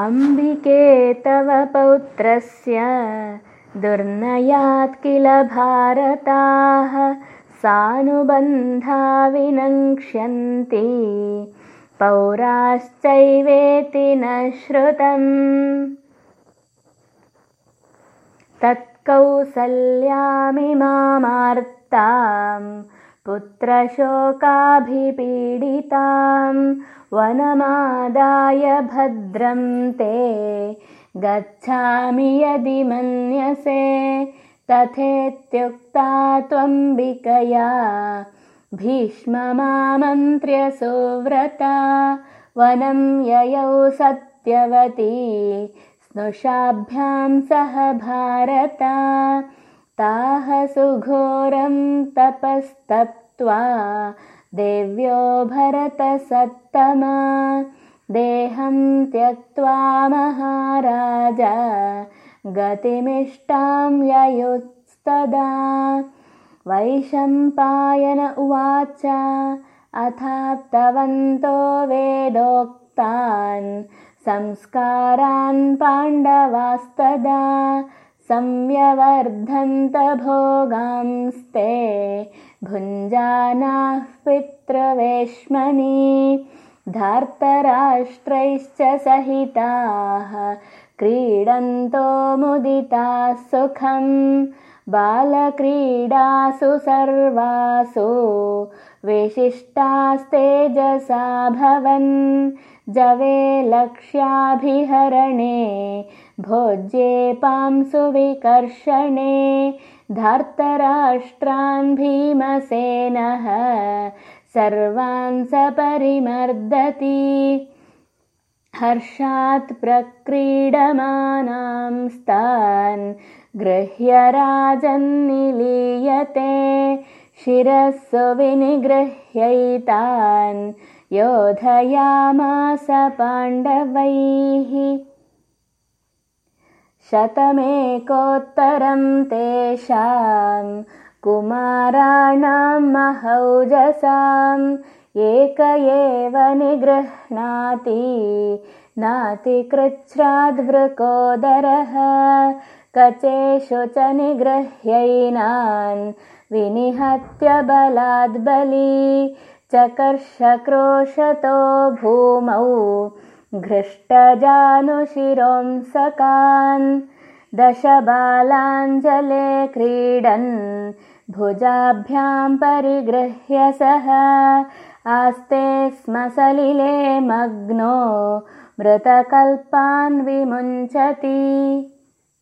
अम्बिके तव पौत्रस्य दुर्नयात् किल भारताः सानुबन्धा विनङ्क्ष्यन्ति पौराश्चैवेति न श्रुतम्। तत्कौसल्यामिमार्ताम् पुत्रशोकाभिपीडितां वनमादाय भद्रं ते गच्छामि यदि मन्यसे तथेत्युक्ता त्वम्बिकया भीष्ममामन्त्र्य सुव्रता वनं ययौ सत्यवती स्नुषाभ्यां सह भारता ताः सुघोरं तपस्तप्त्वा देव्यो भरतसत्तमा देहं त्यक्त्वा महाराजा गतिमिष्टां ययुस्तदा। वैशम्पायन उवाच अथाप्तवन्तो वेदोक्तान् संस्कारान् पाण्डवास्तदा संयवर्धन्त भोगांस्ते भुञ्जानाः पितृवेश्मनि धार्तराष्ट्रैश्च सहिताः क्रीडन्तो मुदिताः सुखम् बालक्रीडासु सर्वासु विशिष्टास्तेजसा भवन् जवे लक्ष्याभिहरणे भोज्ये पांसुविकर्षणे धार्तराष्ट्रान् भीमसेनः सर्वान् सपरिमर्दति हर्षात् प्रक्रीडमानांस्तान् गृह्य राजन्निलीयते शिरःसु विनिगृह्यैतान् योधयामास पाण्डवैः। शतमेकोत्तरं तेषां कुमाराणां महौजसाम् एक एव निगृह्णाति नातिकृच्छ्राद्वृकोदरः कचेषु च निगृह्यैनान् विनिहत्य बलाद्बली चकर्षक्रोशतो भूमौ घृष्टजानुशिरोंसकान् दशबालाञ्जले क्रीडन् भुजाभ्यां परिगृह्य सः आस्ते स्म सलिले मग्नो मृतकल्पान् विमुञ्चति